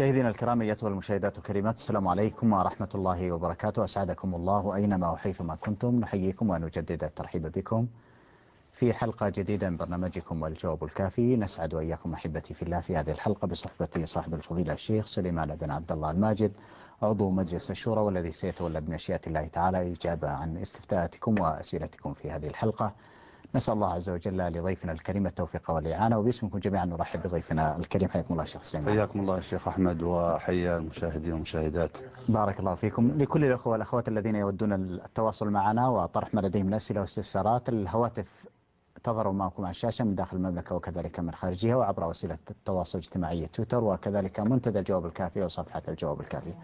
مشاهدينا الكرام أيتها المشاهدات الكريمات السلام عليكم ورحمة الله وبركاته. أسعدكم الله أينما وحيثما كنتم. نحييكم ونجدد الترحيب بكم في حلقة جديدة من برنامجكم الجواب الكافي. نسعد وإياكم أحبتي في الله في هذه الحلقة بصحبة صاحب الفضيلة الشيخ سليمان بن عبد الله الماجد عضو مجلس الشورى والذي سيتولى بمشيئة الله تعالى إجابة عن استفتاءاتكم وأسئلتكم في هذه الحلقة. نسأل الله عز وجل لضيفنا الكريم التوفيق والإعانة وباسمكم جميعا نرحب بضيفنا الكريم حياكم الله شيخ سليمان. حياكم الله الشيخ أحمد وحيا المشاهدين والمشاهدات. بارك الله فيكم. لكل الأخوة والأخوات الذين يودون التواصل معنا وطرح ما لديهم من أسئلة واستفسارات الهواتف تظهر معكم على الشاشة من داخل المملكة وكذلك من خارجها وعبر وسيلة التواصل الاجتماعي تويتر وكذلك منتدى الجواب الكافي وصفحة الجواب الكافي.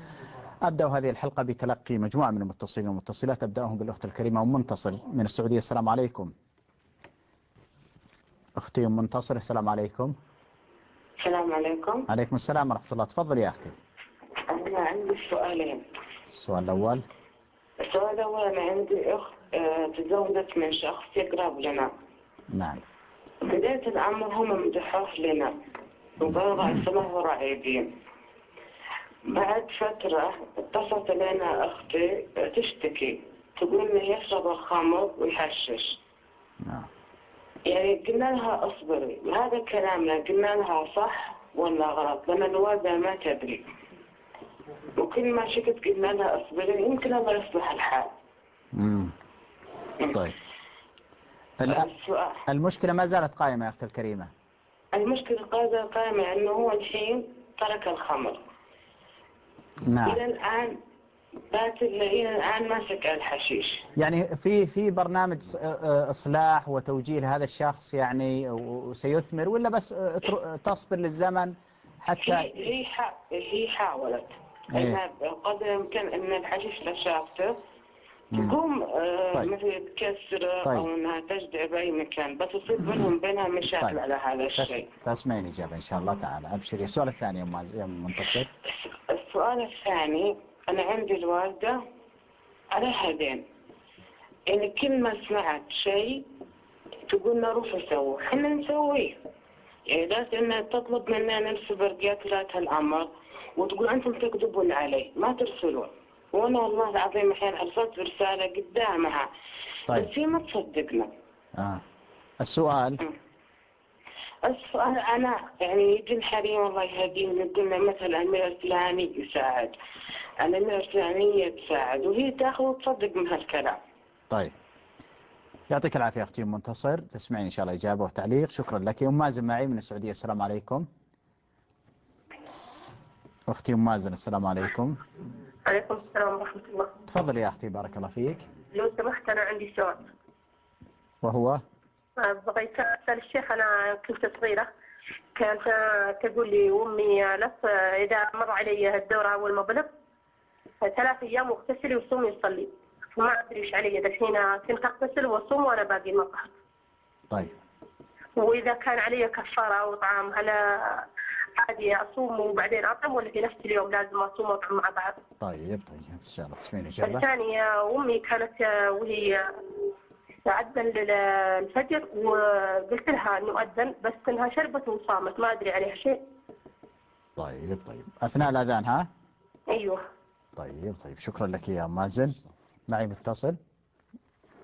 أبدأ هذه الحلقة بتلقي مجموعة من المتصلين والمتصلات. أبدأهم بالأخت الكريمة منتصر من السعودية. السلام عليكم. أختي أم منتصر السلام عليكم. السلام عليكم. عليكم السلام ورحمة الله. تفضل يا أختي. أنا عندي سؤالين. السؤال الأول. السؤال الأول أنا عندي أخت آه، تزوجت من شخص يقرب لنا. نعم. بداية الأمر هم مدحوه لنا. وبلغ اسمه رعيبين. بعد فترة اتصلت لنا أختي تشتكي. تقول إنه يشرب الخمر ويحشش. نعم. يعني قلنا لها اصبري هذا كلامنا قلنا لها صح ولا غلط؟ لأن الوالدة ما تدري. وكل ما شكت قلنا لها اصبري يمكن الله يصلح الحال. مم. طيب. الآ- السؤال المشكلة ما زالت قائمة يا أختي الكريمة. المشكلة قائمة أنه هو الحين ترك الخمر. إلى نعم الآن بات إلى الآن ماسك الحشيش يعني في في برنامج آه، إصلاح وتوجيه لهذا الشخص يعني وسيثمر ولا بس آه، تصبر للزمن حتى هي هي حا- هي حاولت إيه. إنها قدر الإمكان إن الحشيش اللي شافته مم. تقوم آه، طيب. مثل تكسره طيب. أو إنها تجدع بأي مكان بس يصير بينهم بينها مشاكل طيب. على هذا الشيء تسمعين الإجابة إن شاء الله تعالى أبشري السؤال الثاني يا أم منتصر السؤال الثاني أنا عندي الوالدة عليها دين يعني كل ما سمعت شيء تقول لنا روحوا سووا إحنا نسويه يعني ذات انها تطلب منا نرسل برقيات ذات الامر وتقول أنتم تكذبون علي ما ترسلون. وأنا والله العظيم أحيانا أرسلت رسالة قدامها. طيب. بس هي ما تصدقنا. آه. السؤال. السؤال أنا يعني يجي الحريم الله يهديهم يقول لنا مثلا الامير الفلاني يساعد الامير الفلانية تساعد وهي تاخذ وتصدق من هالكلام. طيب. يعطيك العافية أختي منتصر. تسمعين إن شاء الله إجابة وتعليق. شكرا لك. أم مازن معي من السعودية. السلام عليكم. أختي أم مازن السلام عليكم. عليكم السلام ورحمة الله. تفضل يا أختي بارك الله فيك. لو سمحت أنا عندي سؤال. وهو؟ بغيت أسأل الشيخ أنا كنت صغيرة. كانت تقول لي أمي لف آه، إذا مر علي الدورة أول ما بلغ ثلاث أيام واغتسلي وصومي وصلي. وما أدري إيش علي دحين كنت أغتسل وأصوم وأنا باقي ما طهرت طيب. وإذا كان علي كفارة أو طعام هل عادي أصوم وبعدين أطعم ولا في نفس اليوم لازم أصوم وأطعم مع بعض؟ طيب طيب إن شاء الله. تسمعين إجابة الثانية أمي كانت وهي أذن للفجر وقلت لها إنه أذن بس إنها شربت وصامت ما أدري عليها شيء. طيب طيب. أثناء الأذان ها؟ أيوه. طيب طيب. شكرا لك يا مازن. معي متصل.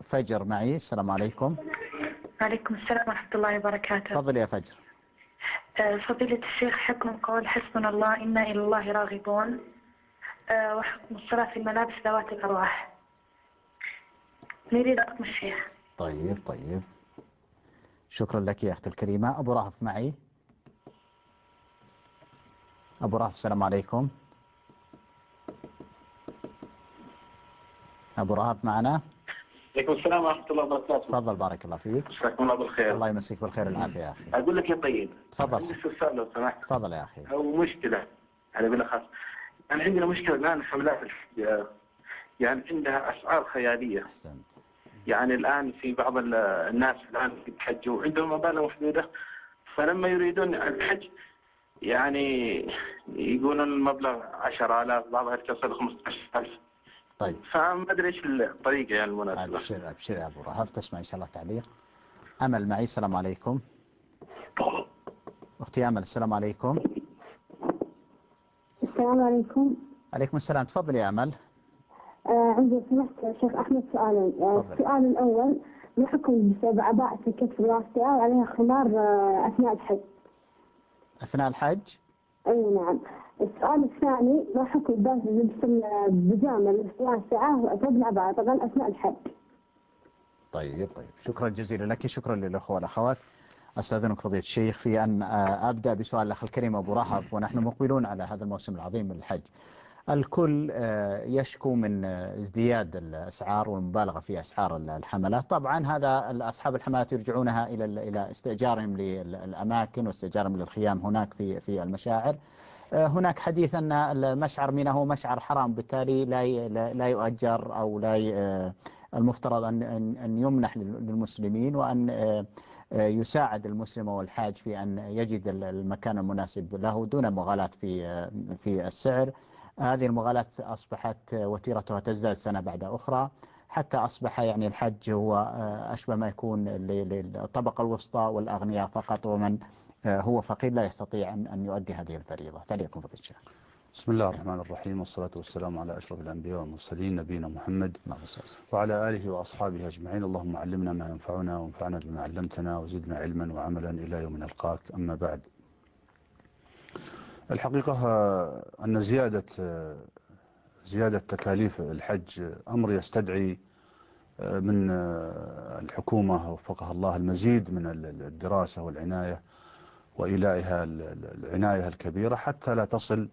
فجر معي. السلام عليكم. وعليكم السلام ورحمة الله وبركاته. تفضل يا فجر. آه، فضيلة الشيخ حكم قول حسبنا الله إنا إلى الله راغبون. آه، وحكم الصلاة في الملابس ذوات الأرواح. نريد حكم الشيخ. طيب طيب. شكرا لك يا أختي الكريمة. أبو رهف معي. أبو رهف السلام عليكم. أبو رهف معنا؟ عليكم السلام ورحمة الله وبركاته. تفضل بارك الله فيك. مساكم الله بالخير. الله يمسيك بالخير والعافية يا أخي. أقول لك يا طيب. تفضل. عندي استفسار لو سمحت. تفضل يا أخي. أو مشكلة على بالأخص. يعني عندنا مشكلة الآن حملات يعني عندها أسعار خيالية. أحسنت. يعني الآن في بعض ال- الناس الآن يتحجوا. عندهم مبالغ محدودة. فلما يريدون الحج يعني يقولون المبلغ 10000 بعضها تصل 15000 طيب. فما أدري إيش الطريقة يعني المناسبة. أبشر أبشر يا أبو رهف تسمع إن شاء الله تعليق أمل معي. السلام عليكم. أختي أمل السلام عليكم. السلام عليكم. عليكم السلام. تفضل يا أمل. آه عندي سمحت شيخ أحمد سؤالين آه. السؤال الأول ما حكم بسبب عباءة الكتف الواسعة وعليها خمار آه أثناء الحج. أثناء الحج؟ أي نعم. السؤال الثاني ما حكم لباس لبس البيجامة الواسعة فوق العباءة طبعا أثناء الحج؟ طيب طيب. شكرا جزيلا لك. شكرا للأخوة والأخوات أستاذنك فضيلة الشيخ في أن آه، أبدأ بسؤال الأخ الكريم أبو رحب ونحن مقبلون على هذا الموسم العظيم من الحج الكل آه، يشكو من آه، ازدياد الأسعار والمبالغة في أسعار الحملات. طبعا هذا أصحاب الحملات يرجعونها إلى إلى استئجارهم للأماكن واستئجارهم للخيام هناك في في المشاعر. آه، هناك حديث أن المشعر منه هو مشعر حرام بالتالي لا لا يؤجر أو لا المفترض أن أن يمنح لل- للمسلمين وأن يساعد المسلم والحاج في أن يجد ال- المكان المناسب له دون مغالاة في في السعر. هذه المغالاة أصبحت وتيرتها تزداد سنة بعد أخرى. حتى أصبح يعني الحج هو آه، أشبه ما يكون للطبقة الوسطى والأغنياء فقط ومن آه، هو فقير لا يستطيع أن يؤدي هذه الفريضة. تعليقكم فضيلة الشيخ بسم الله الرحمن الرحيم والصلاة والسلام على أشرف الأنبياء والمرسلين نبينا محمد. وعلى آله وأصحابه أجمعين. اللهم علمنا ما ينفعنا وانفعنا بما علمتنا وزدنا علما وعملا إلى يوم نلقاك. أما بعد. الحقيقة آه، أن زيادة آه، زيادة تكاليف الحج أمر يستدعي آه، من آه، الحكومة وفقها الله المزيد من ال- الدراسة والعناية ال- العناية الكبيرة حتى لا تصل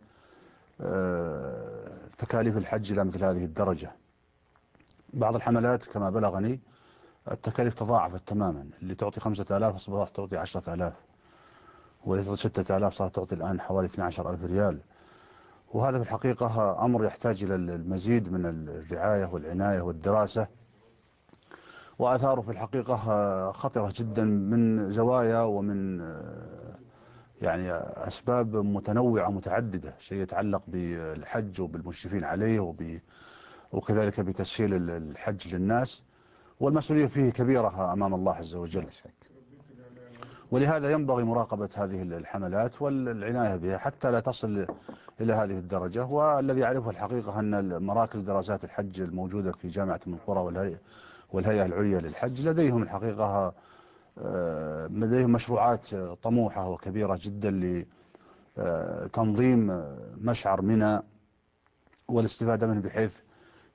آه، تكاليف الحج إلى مثل هذه الدرجة. بعض الحملات كما بلغني التكاليف تضاعفت تماما. اللي تعطي خمسة آلاف أصبحت تعطي عشرة آلاف. ستة آلاف صارت تعطي الآن حوالي 12 ألف ريال. وهذا في الحقيقة أمر يحتاج إلى المزيد من الرعاية والعناية والدراسة. وآثاره في الحقيقة خطرة جدا من زوايا ومن يعني أسباب متنوعة متعددة شيء يتعلق بالحج وبالمشرفين عليه وب وكذلك بتسهيل ال- الحج للناس. والمسؤولية فيه كبيرة أمام الله عز وجل. ولهذا ينبغي مراقبة هذه الحملات والعناية بها حتى لا تصل إلى هذه الدرجة. والذي يعرفه الحقيقة أن مراكز دراسات الحج الموجودة في جامعة من القرى والهيئة, العليا للحج لديهم الحقيقة آه، لديهم مشروعات آه، طموحة وكبيرة جدا لتنظيم مشعر منى والاستفادة منه بحيث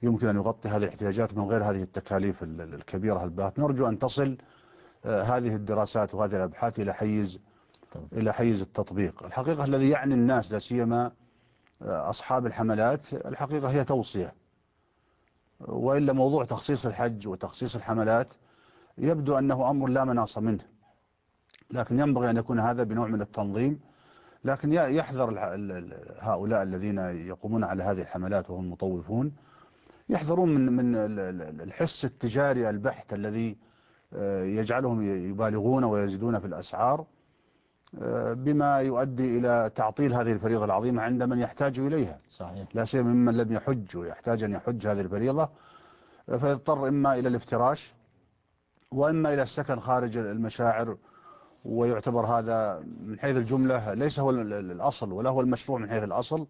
يمكن أن يغطي هذه الاحتياجات من غير هذه التكاليف ال- ال- الكبيرة الباهت نرجو أن تصل آه، هذه الدراسات وهذه الأبحاث إلى حيز طبعا. إلى حيز التطبيق. الحقيقة الذي يعني الناس لا سيما آه، أصحاب الحملات الحقيقة هي توصية. وإلا موضوع تخصيص الحج وتخصيص الحملات يبدو أنه أمر لا مناص منه. لكن ينبغي أن يكون هذا بنوع من التنظيم. لكن يحذر هؤلاء الذين يقومون على هذه الحملات وهم مطوفون. يحذرون من من ال- ال- الحس التجاري البحت الذي يجعلهم ي- يبالغون ويزيدون في الأسعار آه، بما يؤدي إلى تعطيل هذه الفريضة العظيمة عند من يحتاج إليها. صحيح. لا سيما ممن لم يحج ويحتاج أن يحج هذه الفريضة آه، فيضطر إما إلى الافتراش وإما إلى السكن خارج المشاعر ويعتبر هذا من حيث الجملة ليس هو ال- ال- الأصل ولا هو المشروع من حيث الأصل.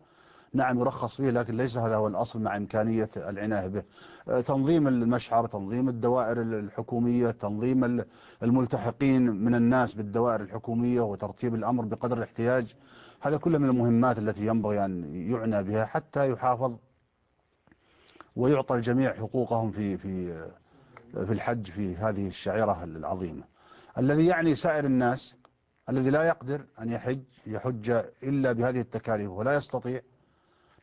نعم يرخص فيه لكن ليس هذا هو الأصل مع إمكانية العناية به. آه، تنظيم المشعر تنظيم الدوائر ال- الحكومية تنظيم ال- الملتحقين من الناس بالدوائر الحكومية وترتيب الأمر بقدر الاحتياج. هذا كله من المهمات التي ينبغي أن يعنى بها حتى يحافظ ويعطى الجميع حقوقهم في في في الحج في هذه الشعيرة العظيمة. الذي يعني سائر الناس الذي لا يقدر أن يحج يحج إلا بهذه التكاليف ولا يستطيع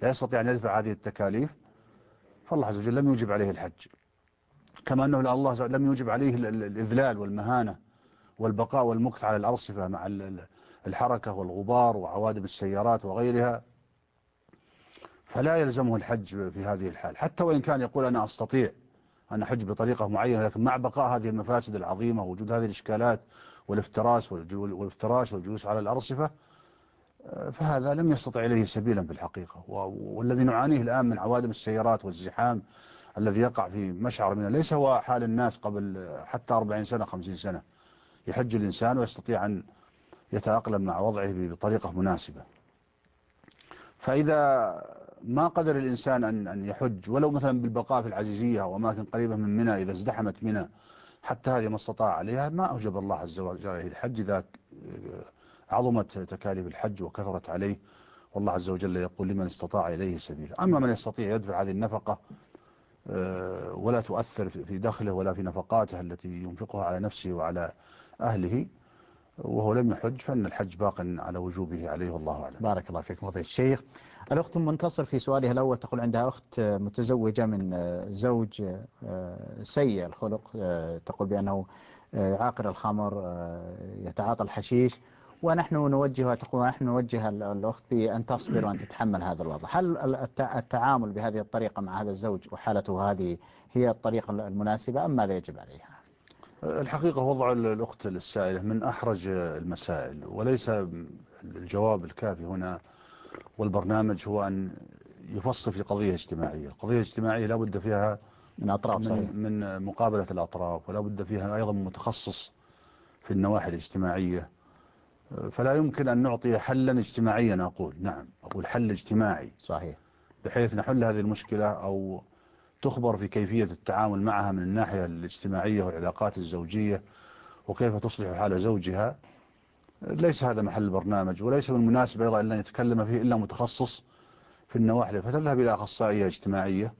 لا يستطيع أن يدفع هذه التكاليف فالله عز وجل لم يوجب عليه الحج. كما أنه الله لم يوجب عليه ال- ال- الإذلال والمهانة والبقاء والمكث على الأرصفة مع ال- ال- الحركة والغبار وعوادم السيارات وغيرها فلا يلزمه الحج في هذه الحال. حتى وإن كان يقول أنا أستطيع أن أحج بطريقة معينة لكن مع بقاء هذه المفاسد العظيمة ووجود هذه الإشكالات والافتراس والجلوس على الأرصفة فهذا لم يستطع إليه سبيلا في الحقيقة. والذي نعانيه الآن من عوادم السيارات والزحام الذي يقع في مشعر منه ليس هو حال الناس قبل حتى 40 سنة 50 سنة. يحج الإنسان ويستطيع أن يتأقلم مع وضعه بطريقة مناسبة. فإذا ما قدر الإنسان أن أن يحج ولو مثلا بالبقاء في العزيزية أو أماكن قريبة من منى إذا ازدحمت منى حتى هذه ما استطاع عليها ما أوجب الله عز وجل عليه الحج إذا عظمت تكاليف الحج وكثرت عليه. والله عز وجل يقول لمن استطاع إليه سبيلا أما من يستطيع يدفع هذه النفقة آه، ولا تؤثر في دخله ولا في نفقاته التي ينفقها على نفسه وعلى أهله وهو لم يحج فإن الحج باق على وجوبه عليه والله أعلم. بارك الله فيكم فضيلة الشيخ. الأخت منتصر في سؤالها الأول تقول عندها أخت متزوجة من زوج آه، سيء الخلق آه، تقول بأنه آه، عاقر الخمر يتعاطى الحشيش ونحن نوجهها تقول نحن نوجه الأخت بأن تصبر وأن تتحمل هذا الوضع. هل التعامل بهذه الطريقة مع هذا الزوج وحالته هذه هي الطريقة المناسبة أم ماذا يجب عليها؟ الحقيقة وضع الأخت السائلة من أحرج المسائل وليس الجواب الكافي هنا والبرنامج هو أن يفصل في قضية اجتماعية. القضية الاجتماعية لا بد فيها من أطراف صحيح. من, من مقابلة الأطراف ولا بد فيها أيضا متخصص في النواحي الاجتماعية. فلا يمكن أن نعطي حلا اجتماعيا أقول. نعم أقول حل اجتماعي. صحيح. بحيث نحل هذه المشكلة أو تخبر في كيفية التعامل معها من الناحية الاجتماعية والعلاقات الزوجية وكيف تصلح حال زوجها. ليس هذا محل البرنامج وليس من المناسب أيضا أن يتكلم فيه إلا متخصص في النواحي فتذهب إلى أخصائية اجتماعية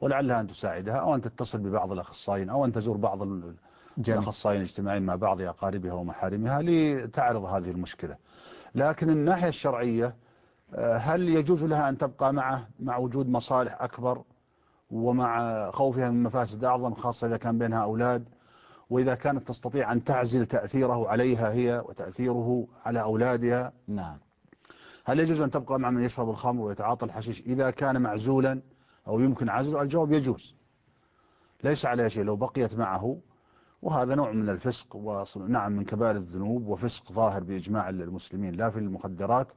ولعلها أن تساعدها أو أن تتصل ببعض الأخصائيين أو أن تزور بعض الأخصائيين الاجتماعيين مع بعض أقاربها ومحارمها لتعرض هذه المشكلة. لكن الناحية الشرعية آه، هل يجوز لها أن تبقى معه مع وجود مصالح أكبر ومع خوفها من مفاسد أعظم خاصة إذا كان بينها أولاد؟ وإذا كانت تستطيع أن تعزل تأثيره عليها هي وتأثيره على أولادها؟ نعم. هل يجوز أن تبقى مع من يشرب الخمر ويتعاطى الحشيش إذا كان معزولا أو يمكن عزله؟ الجواب يجوز. ليس عليها شيء لو بقيت معه وهذا نوع من الفسق ونعم من كبار الذنوب وفسق ظاهر بإجماع المسلمين لا في المخدرات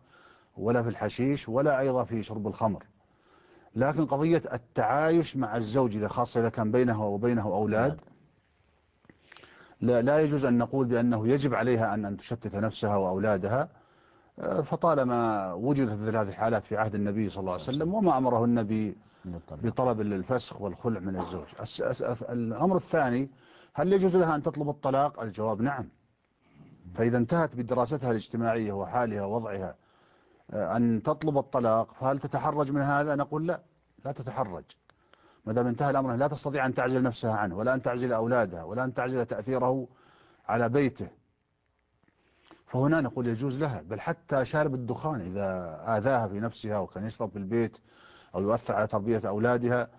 ولا في الحشيش ولا أيضا في شرب الخمر. لكن قضية التعايش مع الزوج إذا خاصة إذا كان بينه وبينه أولاد لا, لا يجوز أن نقول بأنه يجب عليها أن, أن تشتت نفسها وأولادها فطالما وجدت مثل هذه الحالات في عهد النبي صلى الله عليه وسلم وما أمره النبي بطلب الفسخ والخلع من الزوج. الأمر الثاني هل يجوز لها أن تطلب الطلاق؟ الجواب نعم. فإذا انتهت بدراستها الاجتماعية وحالها ووضعها آه، أن تطلب الطلاق فهل تتحرج من هذا؟ نقول لا لا تتحرج. ما دام انتهى الأمر لا تستطيع أن تعزل نفسها عنه ولا أن تعزل أولادها ولا أن تعزل تأثيره على بيته. فهنا نقول يجوز لها بل حتى شارب الدخان إذا آذاها في نفسها وكان يشرب في البيت أو يؤثر على تربية أولادها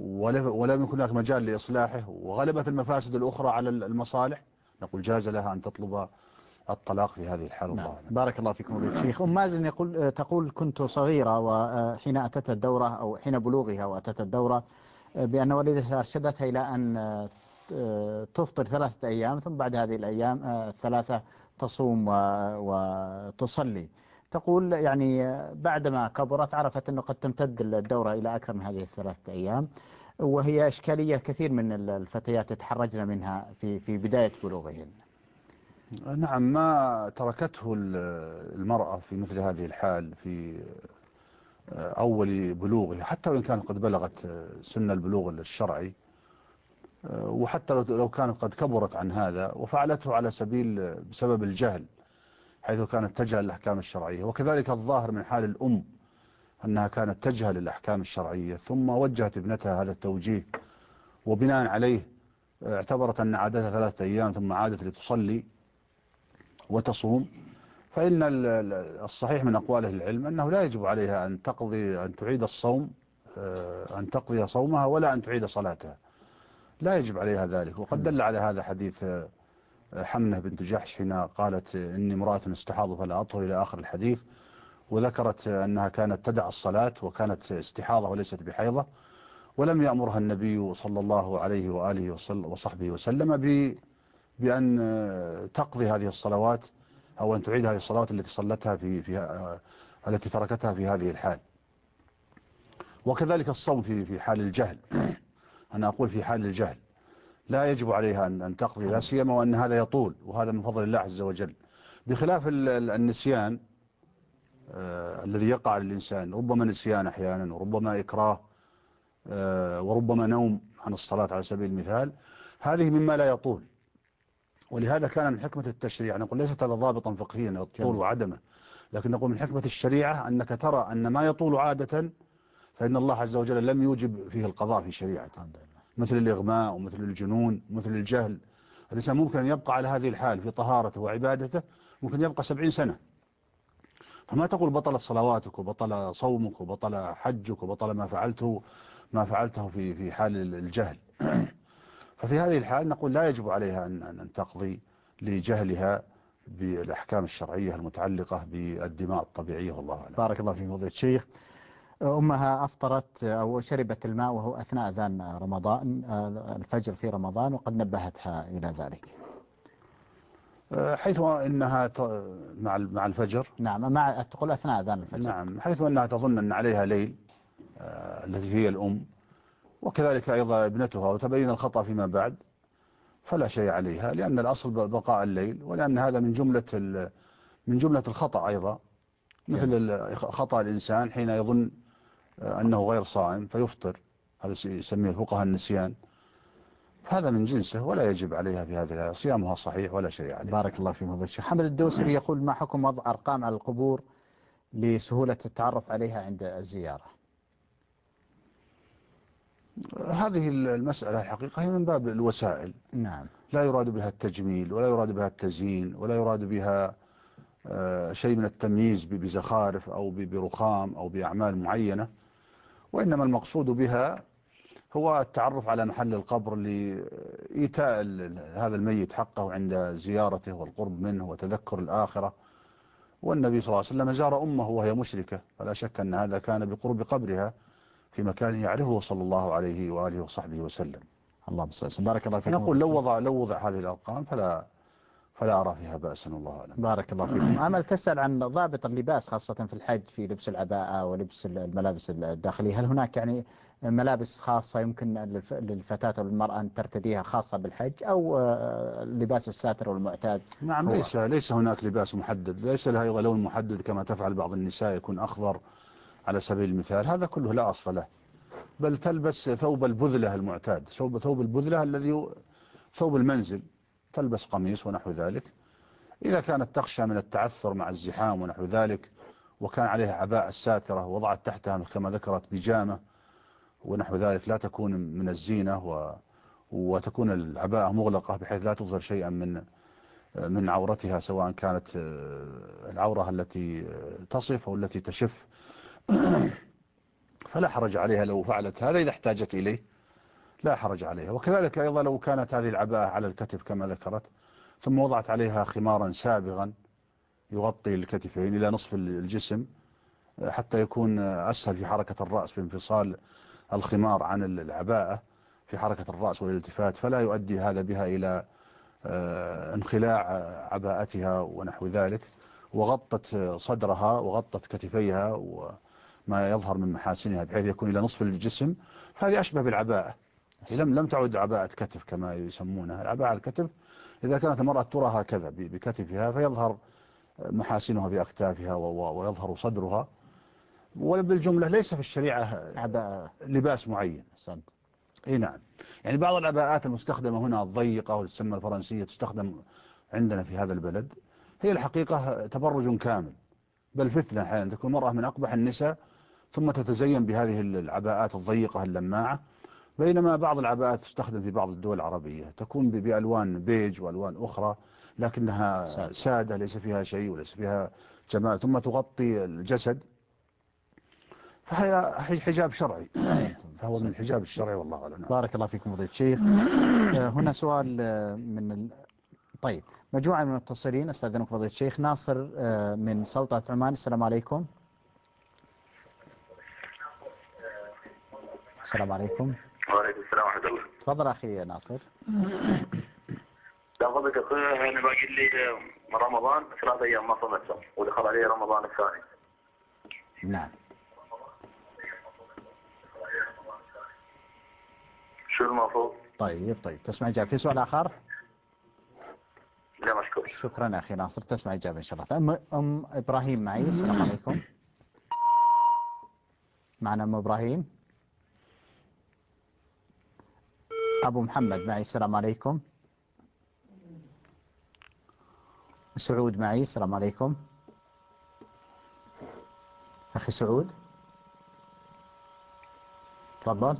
ولم يكن هناك مجال لإصلاحه. وغلبت المفاسد الأخرى على المصالح. نقول جاز لها أن تطلب الطلاق في هذه الحال. نعم. الله بارك الله فيكم شيخ أم مازن يقول تقول كنت صغيرة وحين أتت الدورة أو حين بلوغها وأتت الدورة بأن والدتها أرشدتها إلى أن تفطر ثلاثة أيام ثم بعد هذه الأيام الثلاثة تصوم وتصلي. تقول يعني بعدما كبرت عرفت أنه قد تمتد الدورة إلى أكثر من هذه الثلاثة أيام وهي إشكالية كثير من الفتيات يتحرجن منها في في بداية بلوغهن. نعم ما تركته المرأة في مثل هذه الحال في أول بلوغها حتى وإن كانت قد بلغت سن البلوغ الشرعي وحتى لو كانت قد كبرت عن هذا وفعلته على سبيل بسبب الجهل. حيث كانت تجهل الأحكام الشرعية. وكذلك الظاهر من حال الأم أنها كانت تجهل الأحكام الشرعية ثم وجهت ابنتها هذا التوجيه وبناء عليه اعتبرت أن عادتها ثلاثة أيام ثم عادت لتصلي وتصوم. فإن الصحيح من أقوال أهل العلم أنه لا يجب عليها أن تقضي أن تعيد الصوم آه، أن تقضي صومها ولا أن تعيد صلاتها. لا يجب عليها ذلك. وقد دل على هذا حديث آه، حمنة بنت جحش حين قالت إني امرأة استحاض فلا أطهر إلى آخر الحديث وذكرت أنها كانت تدع الصلاة وكانت استحاضة وليست بحيضة ولم يأمرها النبي صلى الله عليه وآله وصحبه وسلم بأن تقضي هذه الصلوات أو أن تعيد هذه الصلوات التي صلتها في, في التي تركتها في هذه الحال. وكذلك الصوم في في حال الجهل. أنا أقول في حال الجهل. لا يجب عليها أن تقضي لا سيما وأن هذا يطول وهذا من فضل الله عز وجل. بخلاف النسيان آه، الذي يقع للإنسان ربما نسيان أحيانا وربما إكراه آه، وربما نوم عن الصلاة على سبيل المثال هذه مما لا يطول. ولهذا كان من حكمة التشريع نقول ليست هذا ضابطا فقهيا الطول. وعدمه لكن نقول من حكمة الشريعة أنك ترى أن ما يطول عادة فإن الله عز وجل لم يوجب فيه القضاء في شريعته. مثل الإغماء ومثل الجنون ومثل الجهل. الإنسان ممكن أن يبقى على هذه الحال في طهارته وعبادته ممكن يبقى سبعين سنة. فما تقول بطلت صلواتك وبطل صومك وبطل حجك وبطل ما فعلته ما فعلته في في حال الجهل؟ ففي هذه الحال نقول لا يجب عليها أن, أن تقضي لجهلها بالأحكام الشرعية المتعلقة بالدماء الطبيعية والله أعلم. بارك الله فيك فضيلة الشيخ. أمها أفطرت أو شربت الماء وهو أثناء أذان رمضان الفجر في رمضان وقد نبهتها إلى ذلك. حيث أنها مع مع الفجر. نعم مع تقول أثناء أذان الفجر. نعم حيث أنها تظن أن عليها ليل آه، التي هي الأم وكذلك أيضا ابنتها وتبين الخطأ فيما بعد فلا شيء عليها لأن الأصل بقاء الليل ولأن هذا من جملة من جملة الخطأ أيضا. مثل ال- خطأ الإنسان حين يظن آه، أنه غير صائم فيفطر. هذا يسميه الفقهاء النسيان. هذا من جنسه ولا يجب عليها في هذه الحالة. صيامها صحيح ولا شيء عليها. بارك الله فيك فضيلة الشيخ. حمد الدوسري يقول ما حكم وضع أرقام على القبور لسهولة التعرف عليها عند الزيارة؟ هذه المسألة الحقيقة هي من باب الوسائل. نعم. لا يراد بها التجميل ولا يراد بها التزيين ولا يراد بها آه، شيء من التمييز بزخارف أو برخام أو بأعمال معينة. وإنما المقصود بها هو التعرف على محل القبر لإيتاء هذا الميت حقه عند زيارته والقرب منه وتذكر الآخرة. والنبي صلى الله عليه وسلم زار أمه وهي مشركة فلا شك أن هذا كان بقرب قبرها في مكان يعرفه صلى الله عليه وآله وصحبه وسلم. صل وسلم. بارك الله فيكم. نقول لو وضع لو وضع هذه الأرقام فلا فلا أرى فيها بأسا والله أعلم. بارك الله فيكم أمل تسأل عن ضابط اللباس خاصة في الحج في لبس العباءة ولبس الملابس الداخلية. هل هناك يعني ملابس خاصة يمكن للف- للفتاة أو المرأة أن ترتديها خاصة بالحج أو آه، اللباس الساتر والمعتاد؟ نعم هو- ليس ليس هناك لباس محدد. ليس لها أيضا لون محدد كما تفعل بعض النساء يكون أخضر على سبيل المثال. هذا كله لا أصل له. بل تلبس ثوب البذلة المعتاد ثوب ثوب البذلة الذي ثوب المنزل. تلبس قميص ونحو ذلك. إذا كانت تخشى من التعثر مع الزحام ونحو ذلك وكان عليها عباءة ساترة وضعت تحتها كما ذكرت بيجامة ونحو ذلك لا تكون من الزينة و وتكون العباءة مغلقة بحيث لا تظهر شيئا من من عورتها سواء كانت آه، العورة التي آه، تصف أو التي تشف. فلا حرج عليها لو فعلت هذا إذا احتاجت إليه. لا حرج عليها. وكذلك أيضا لو كانت هذه العباءة على الكتف كما ذكرت ثم وضعت عليها خمارا سابغا يغطي الكتفين إلى نصف الجسم حتى يكون أسهل في حركة الرأس بانفصال الخمار عن العباءة في حركة الرأس والالتفات فلا يؤدي هذا بها إلى آه، انخلاع عباءتها ونحو ذلك. وغطت صدرها وغطت كتفيها وما يظهر من محاسنها بحيث يكون إلى نصف الجسم فهذه أشبه بالعباءة. لم لم تعد عباءة كتف كما يسمونها. العباءة على الكتف إذا كانت المرأة ترى هكذا بكتفها فيظهر محاسنها بأكتافها ويظهر صدرها. وبالجملة ليس في الشريعة عباءة لباس معين. أحسنت. إي نعم. يعني بعض العباءات المستخدمة هنا الضيقة واللي تسمى الفرنسية تستخدم عندنا في هذا البلد هي الحقيقة تبرج كامل. بل فتنة أحيانا تكون مرأة من أقبح النساء ثم تتزين بهذه العباءات الضيقة اللماعة بينما بعض العباءات تستخدم في بعض الدول العربية تكون بألوان بيج وألوان أخرى لكنها سادة. سادة ليس فيها شيء وليس فيها جمال ثم تغطي الجسد. فهي حجاب شرعي. فهو من الحجاب الشرعي والله أعلم. بارك الله فيكم فضيلة الشيخ آه، هنا سؤال آه، من ال... طيب مجموعة من المتصلين أستاذنكم فضيلة الشيخ ناصر آه، من سلطنة عمان. السلام عليكم. السلام عليكم. وعليكم السلام ورحمة الله. تفضل أخي ناصر. لا فضلك أخوي أنا باقي لي رمضان ثلاث أيام ما صمتهم ودخل علي رمضان الثاني. نعم. شو المفروض؟ طيب طيب. تسمع جاء في سؤال آخر؟ لا مشكور شكرا أخي ناصر. تسمع إجابة إن شاء الله. أم, أم إبراهيم معي. السلام عليكم. معنا أم إبراهيم؟ أبو محمد معي. السلام عليكم. سعود معي. السلام عليكم. أخي سعود. تفضل.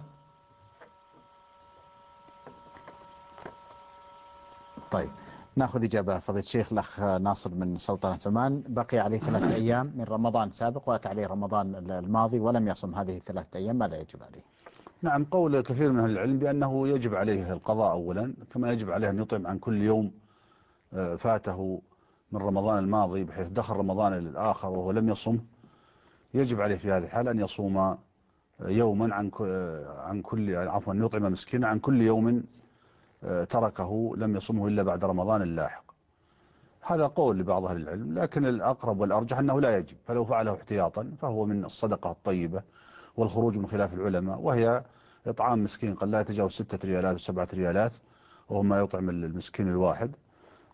طيب نأخذ إجابة. فضيلة الشيخ الأخ ناصر من سلطنة عمان. بقي عليه ثلاثة أيام من رمضان سابق وأتى عليه رمضان الماضي ولم يصم هذه الثلاثة أيام ماذا يجب عليه. نعم قول كثير من العلم بأنه يجب عليه القضاء أولا كما يجب عليه أن يطعم عن كل يوم آه، فاته من رمضان الماضي بحيث دخل رمضان الآخر وهو لم يصم. يجب عليه في هذه الحالة أن يصوم يوما عن عن كل عفوا يطعم مسكينا عن كل يوم آه، تركه لم يصمه إلا بعد رمضان اللاحق. هذا قول لبعض أهل العلم لكن الأقرب والأرجح أنه لا يجب فلو فعله احتياطا فهو من الصدقة الطيبة والخروج من خلاف العلماء وهي إطعام مسكين قد لا يتجاوز ستة ريالات وسبعة ريالات وهو ما يطعم المسكين الواحد.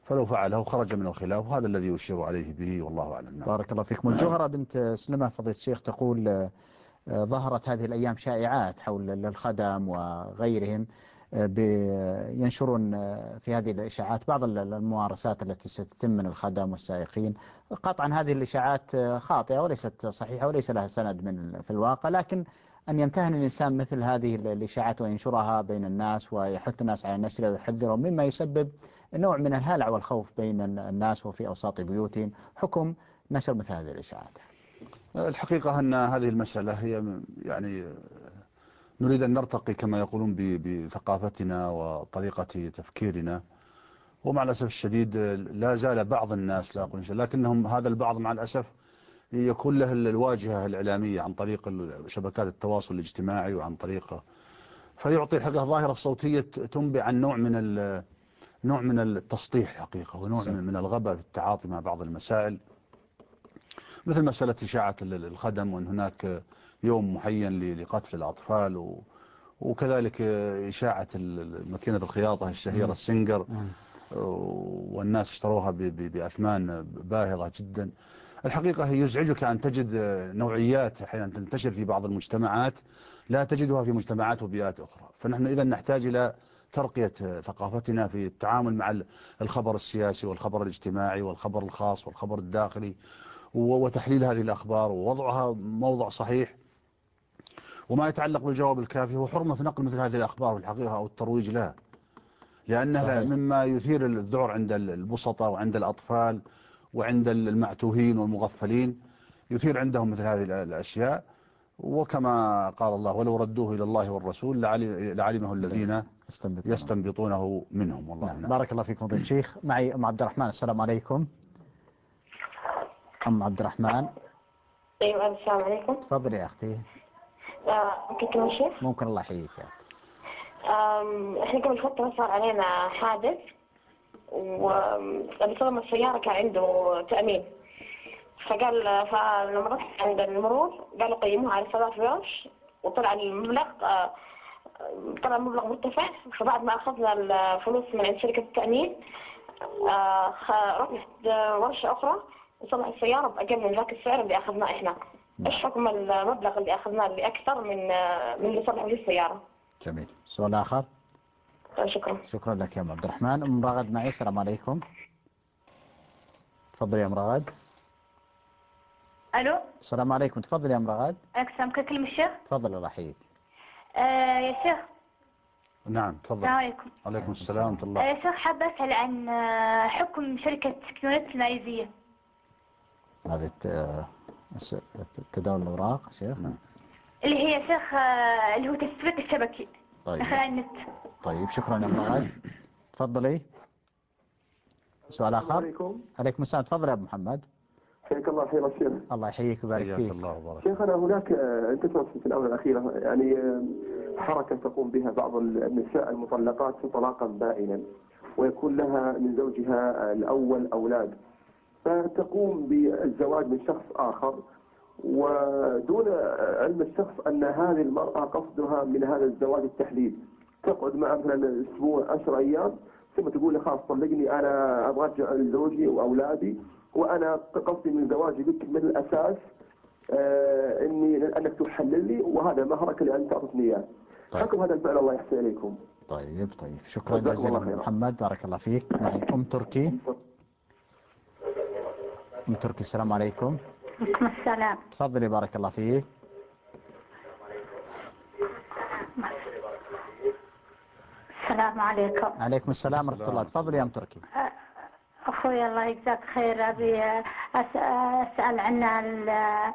فلو فعله خرج من الخلاف وهذا الذي يشير عليه به والله أعلم. نعم. بارك الله فيكم. الجوهرة بنت سلمة فضيلة الشيخ تقول آه، ظهرت هذه الأيام شائعات حول الخدم وغيرهم. ينشرون آه، في هذه الإشاعات بعض الممارسات التي ستتم من الخدم والسائقين. قطعا هذه الإشاعات خاطئة وليست صحيحة وليس لها سند من في الواقع لكن أن يمتهن الإنسان مثل هذه الإشاعات وينشرها بين الناس ويحث الناس على نشرها ويحذرهم مما يسبب نوع من الهلع والخوف بين الناس وفي أوساط بيوتهم. حكم نشر مثل هذه الإشاعات. الحقيقة أن هذه المسألة هي يعني نريد أن نرتقي كما يقولون بثقافتنا وطريقة تفكيرنا ومع الأسف الشديد لا زال بعض الناس لا أقول لكنهم هذا البعض مع الأسف يكون له الواجهة الإعلامية عن طريق شبكات التواصل الاجتماعي وعن طريق فيعطي الحقيقة ظاهرة صوتية تنبع عن نوع من نوع من التسطيح حقيقة ونوع صحيح. من الغباء في التعاطي مع بعض المسائل مثل مسألة إشاعة الخدم وأن هناك يوم محين لقتل الأطفال وكذلك إشاعة ماكينة الخياطة الشهيرة السنجر والناس اشتروها بأثمان باهظة جدا. الحقيقة هي يزعجك أن تجد نوعيات أحيانا تنتشر في بعض المجتمعات لا تجدها في مجتمعات وبيئات أخرى. فنحن إذا نحتاج إلى ترقية ثقافتنا في التعامل مع الخبر السياسي والخبر الاجتماعي والخبر الخاص والخبر الداخلي وتحليل هذه الأخبار ووضعها موضع صحيح وما يتعلق بالجواب الكافي هو حرمة نقل مثل هذه الأخبار في الحقيقة أو الترويج لها. لأنها مما يثير الذعر عند البسطة وعند الأطفال وعند المعتوهين والمغفلين. يثير عندهم مثل هذه الأشياء. وكما قال الله ولو ردوه إلى الله والرسول لعلمه الذين يستنبطونه. منهم. والله نعم. بارك الله فيكم ضيف الشيخ. معي أم عبد الرحمن. السلام عليكم. أم عبد الرحمن. أيوة السلام عليكم. تفضلي يا أختي. ممكن شيخ ممكن الله يحييك يا إحنا قبل فترة صار علينا حادث صدم السيارة كان عنده تأمين. فقال فلما رحت عند المرور قالوا قيموها على ثلاث رياش وطلع المبلغ آه، طلع مبلغ مرتفع. فبعد ما أخذنا الفلوس من عند شركة التأمين آه، رحت ورشة أخرى وصلح السيارة بأقل من ذاك السعر اللي أخذناه إحنا. إيش حكم المبلغ اللي أخذناه اللي أكثر من من اللي صلحوا لي السيارة جميل. سؤال آخر؟ شكرا. شكرا لك يا أم عبد الرحمن. أم راغد معي السلام عليكم. تفضلي يا أم راغد ألو؟ السلام عليكم. تفضل يا أم رغد. أقسم كلمة الشيخ تفضل الله يحييك. آه يا شيخ. نعم تفضل. السلام عليكم. عليكم السلام ورحمة الله. آه يا شيخ حابة أسأل عن آه، حكم شركة كيونت الماليزية هذه تداول الأوراق شيخ؟ نعم. اللي هي شيخ آه، اللي هو تثبيت الشبكي. طيب. دخل على النت. طيب شكرا يا رغد تفضلي. سؤال آخر. عليكم. عليكم السلام. تفضل يا أبو محمد. حياك الله خير الشيخ الله يحييك ويبارك فيك. الله وبارك. شيخنا هناك انتشرت في الآونة الأخيرة يعني حركة تقوم بها بعض النساء المطلقات طلاقا بائنا ويكون لها من زوجها الأول أولاد. فتقوم بالزواج من شخص آخر ودون علم الشخص أن هذه المرأة قصدها من هذا الزواج التحليل تقعد معه مثلا أسبوع عشر أيام ثم تقول لي خلاص طلقني أنا أبغى أرجع لزوجي وأولادي وأنا قصدي من زواجي بك من الأساس آه إني أنك تحلل لي وهذا مهرك لأن تعطتني إياه. طيب. حكم هذا الفعل الله يحسن إليكم. طيب طيب شكرا جزيلا. محمد بارك الله فيك معي أم تركي أم تركي. السلام عليكم. عليكم السلام. تفضلي بارك الله فيك. السلام عليكم. عليكم السلام ورحمة الله. تفضلي يا أم تركي. أخوي الله يجزاك خير. أبي أس- أسأل عن ال-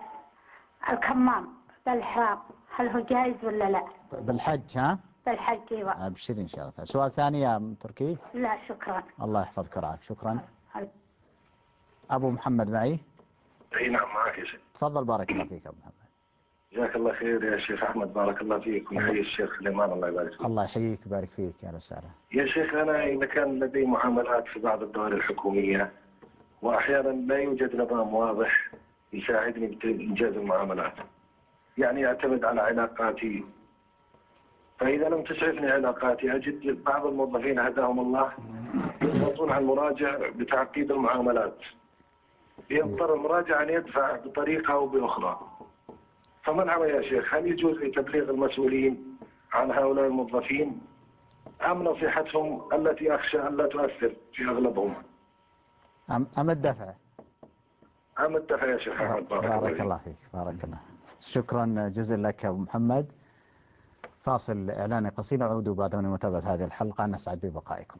الكمام بالإحرام هل هو جائز ولا لا؟ بالحج ها؟ بالحج أيوة. أبشري إن شاء الله. سؤال ثاني يا أم تركي. لا شكرا. الله يحفظك ورعاك شكرا. أبو محمد معي؟ أي نعم معك يا شيخ تفضل بارك الله فيك أبو محمد. جزاك الله خير يا شيخ أحمد بارك الله فيك ونحيي الشيخ سليمان الله يبارك فيك. الله يحييك ويبارك فيك يا أهلا وسهلا. يا شيخ أنا إذا كان لدي معاملات في بعض الدوائر الحكومية وأحيانا لا يوجد نظام واضح يساعدني بإنجاز المعاملات. يعني أعتمد على علاقاتي. فإذا لم تسعفني علاقاتي أجد بعض الموظفين هداهم الله يضغطون على المراجع بتعقيد المعاملات. يضطر المراجع ان يدفع بطريقة أو بأخرى. فما العمل يا شيخ؟ هل يجوز لي تبليغ المسؤولين عن هؤلاء الموظفين؟ أم نصيحتهم التي أخشى أن لا تؤثر في أغلبهم؟ أم, الدفع؟ أم الدفع يا شيخ أحمد؟ بارك, الله بارك. الله فيك بارك الله. شكرا جزيلا لك يا أبو محمد. فاصل إعلاني قصير نعود بعد من متابعة هذه الحلقة نسعد ببقائكم.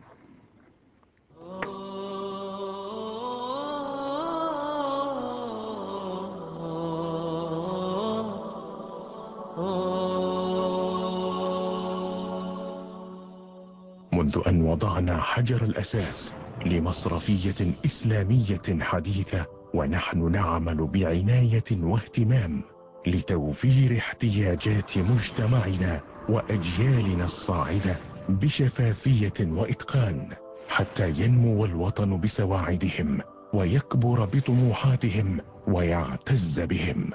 منذ أن وضعنا حجر الأساس لمصرفية إسلامية حديثة ونحن نعمل بعناية واهتمام لتوفير احتياجات مجتمعنا وأجيالنا الصاعدة بشفافية وإتقان حتى ينمو الوطن بسواعدهم ويكبر بطموحاتهم ويعتز بهم.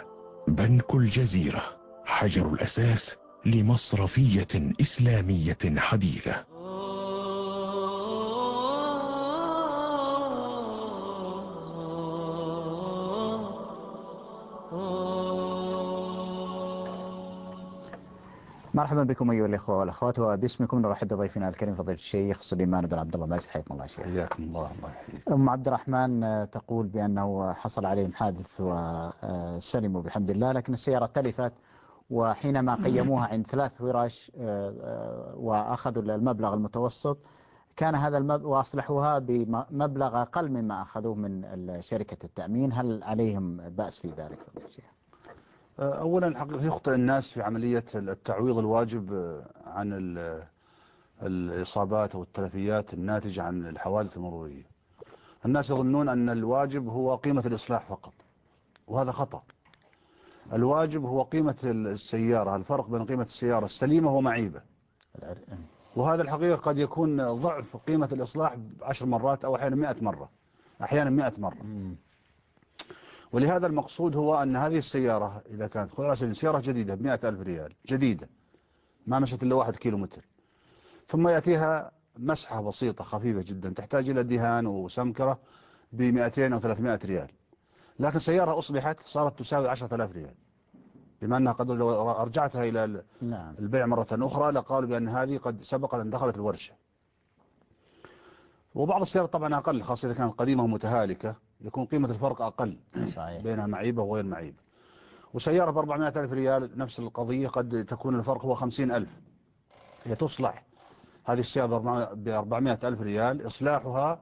بنك الجزيرة. حجر الأساس لمصرفية إسلامية حديثة. مرحبا بكم أيها الإخوة والأخوات وباسمكم نرحب بضيفنا الكريم فضيلة الشيخ سليمان بن عبد الله ماجد. حياكم الله شيخ. حياكم الله الله يحييك. أم عبد الرحمن آه، تقول بأنه حصل عليهم حادث وسلموا بحمد الله لكن السيارة تلفت وحينما قيموها عند ثلاث ورش آه، آه، وأخذوا المبلغ المتوسط كان هذا المبلغ وأصلحوها بمبلغ أقل مما أخذوه من شركة التأمين. هل عليهم بأس في ذلك؟ الشيخ؟ أولا الحقيقة يخطئ الناس في عملية التعويض الواجب عن ال- الإصابات أو التلفيات الناتجة عن الحوادث المرورية الناس يظنون أن الواجب هو قيمة الإصلاح فقط وهذا خطأ. الواجب هو قيمة السيارة الفرق بين قيمة السيارة السليمة ومعيبة. وهذا الحقيقة قد يكون ضعف قيمة الإصلاح عشر مرات أو أحيانا مئة مرة. أحيانا مئة مرة. ولهذا المقصود هو أن هذه السيارة إذا كانت سبيل سيارة جديدة بمئة ألف ريال جديدة ما مشت إلا واحد كيلو متر ثم يأتيها مسحة بسيطة خفيفة جدا تحتاج إلى دهان وسمكرة ب 200 أو 300 ريال. لكن سيارة أصبحت صارت تساوي 10000 ريال. بما أنها قد لو أرجعتها إلى نعم. البيع مرة أخرى لقالوا بأن هذه قد سبقت أن دخلت الورشة. وبعض السيارات طبعا أقل خاصة إذا كانت قديمة ومتهالكة يكون قيمة الفرق أقل صحيح. بينها معيبة وغير معيبة. وسيارة ب 400 ألف ريال نفس القضية قد تكون الفرق هو 50 ألف هي تصلح هذه السيارة ب 400 ألف ريال إصلاحها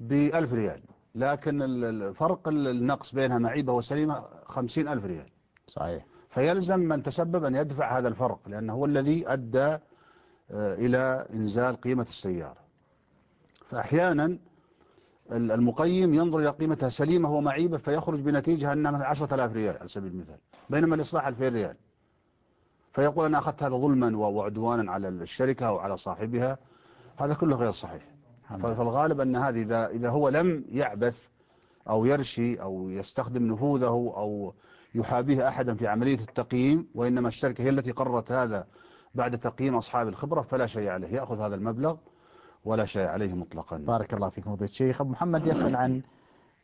ب 1000 ريال. لكن ال- الفرق ال- النقص بينها معيبة وسليمة 50 ألف ريال. صحيح. فيلزم من تسبب أن يدفع هذا الفرق لأنه هو الذي أدى آه، إلى إنزال قيمة السيارة. فأحيانا ال- المقيم ينظر إلى قيمتها سليمة ومعيبة فيخرج بنتيجة أنها مثلا 10000 ريال على سبيل المثال بينما الإصلاح 2000 ريال. فيقول أنا أخذت هذا ظلما وعدوانا على الشركة أو على صاحبها هذا كله غير صحيح. فالغالب أن هذه إذا, إذا هو لم يعبث أو يرشي أو يستخدم نفوذه أو يحابيه أحدا في عملية التقييم وإنما الشركة هي التي قررت هذا بعد تقييم أصحاب الخبرة فلا شيء عليه. يأخذ هذا المبلغ ولا شيء عليه مطلقا. بارك الله فيكم فضيلة الشيخ. أبو محمد يسأل عن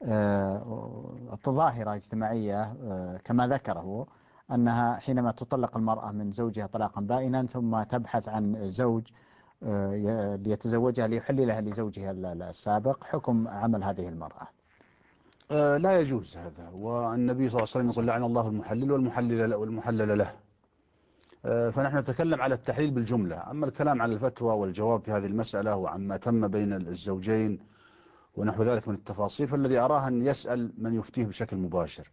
آه، ظاهرة اجتماعية آه، كما ذكره أنها حينما تطلق المرأة من زوجها طلاقا بائنا ثم تبحث عن زوج ليتزوجها ليحللها لزوجها السابق حكم عمل هذه المرأة. لا يجوز هذا. والنبي صلى الله عليه وسلم يقول لعن الله المحلل والمحلل والمحلل له. فنحن نتكلم على التحليل بالجملة. أما الكلام على الفتوى والجواب في هذه المسألة وعما تم بين الزوجين ونحو ذلك من التفاصيل فالذي أراه أن يسأل من يفتيه بشكل مباشر.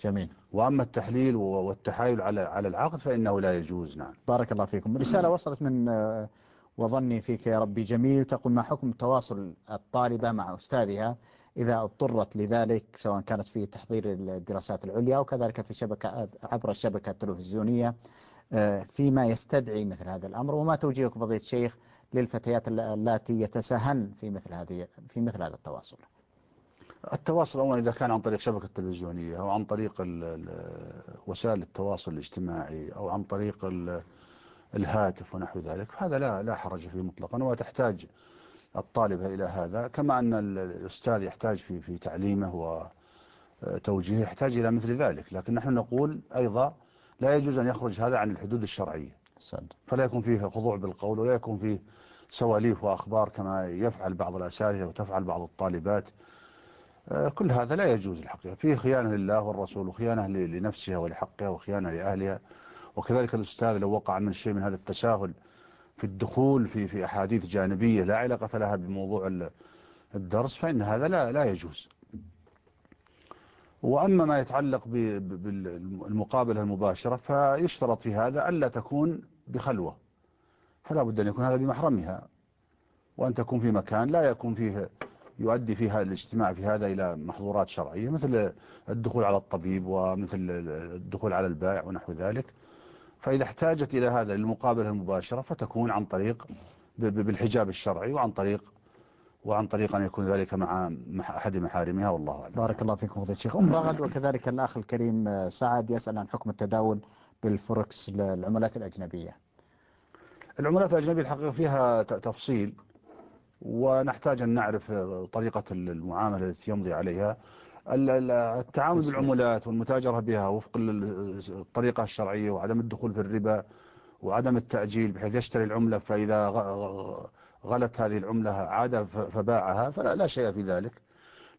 جميل. وأما التحليل والتحايل على على العقد فإنه لا يجوز. نعم. بارك الله فيكم. رسالة وصلت من آه، وظني فيك يا ربي جميل. تقول ما حكم تواصل الطالبة مع أستاذها إذا اضطرت لذلك سواء كانت في تحضير الدراسات العليا أو كذلك في شبكة عبر الشبكة التلفزيونية. آه، فيما يستدعي مثل هذا الأمر. وما توجيهك فضيلة الشيخ للفتيات اللاتي يتساهلن في مثل هذه في مثل هذا التواصل؟ التواصل أولا إذا كان عن طريق شبكة تلفزيونية أو عن طريق وسائل التواصل الاجتماعي أو عن طريق الهاتف ونحو ذلك. هذا لا لا حرج فيه مطلقا وتحتاج الطالبة إلى هذا. كما أن الأستاذ يحتاج في في تعليمه وتوجيهه يحتاج إلى مثل ذلك. لكن نحن نقول أيضا لا يجوز أن يخرج هذا عن الحدود الشرعية. فلا يكون فيه خضوع بالقول ولا يكون فيه سواليف وأخبار كما يفعل بعض الأساتذة وتفعل بعض الطالبات. آه، كل هذا لا يجوز الحقيقة. فيه خيانة لله والرسول وخيانة لنفسها ولحقها وخيانة لأهلها وكذلك الأستاذ لو وقع من شيء من هذا التساهل في الدخول في في أحاديث جانبية لا علاقة لها بموضوع الدرس فإن هذا لا لا يجوز. وأما ما يتعلق بالمقابلة المباشرة فيشترط في هذا ألا تكون بخلوة. فلا بد أن يكون هذا بمحرمها. وأن تكون في مكان لا يكون فيه يؤدي فيها الاجتماع في هذا إلى محظورات شرعية مثل الدخول على الطبيب ومثل الدخول على البائع ونحو ذلك. فإذا احتاجت إلى هذا للمقابلة المباشرة فتكون عن طريق بالحجاب الشرعي وعن طريق وعن طريق أن يكون ذلك مع أحد محارمها والله أعلم. بارك الله فيكم فضيلة الشيخ. أم رغد وكذلك الأخ الكريم سعد يسأل عن حكم التداول بالفوركس للعملات الأجنبية. العملات الأجنبية الحقيقة فيها تفصيل ونحتاج أن نعرف طريقة المعاملة التي يمضي عليها التعامل بالعملات والمتاجرة بها وفق الطريقة الشرعية وعدم الدخول في الربا وعدم التأجيل بحيث يشتري العملة فإذا غلت هذه العملة عاد فباعها فلا لا شيء في ذلك.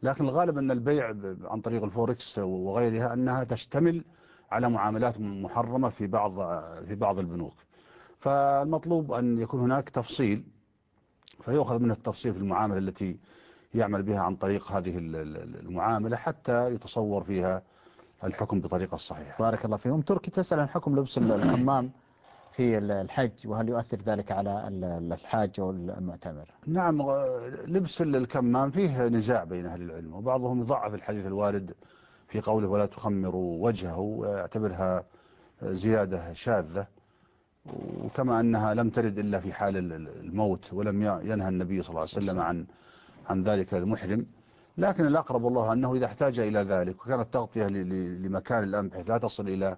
لكن الغالب أن البيع عن طريق الفوركس وغيرها أنها تشتمل على معاملات محرمة في بعض في بعض البنوك. فالمطلوب أن يكون هناك تفصيل فيؤخذ من التفصيل في المعاملة التي يعمل بها عن طريق هذه المعاملة حتى يتصور فيها الحكم بطريقة صحيحة بارك الله فيكم تركي تسأل عن حكم لبس الحمام في الحج وهل يؤثر ذلك على الحاج والمعتمر نعم لبس الكمام فيه نزاع بين أهل العلم وبعضهم يضعف الحديث الوارد في قوله ولا تخمروا وجهه ويعتبرها زيادة شاذة وكما أنها لم ترد إلا في حال الموت ولم ينهى النبي صلى الله عليه وسلم عن عن ذلك المحرم لكن الأقرب والله أنه إذا احتاج إلى ذلك وكانت تغطية لمكان الأم بحيث لا تصل إلى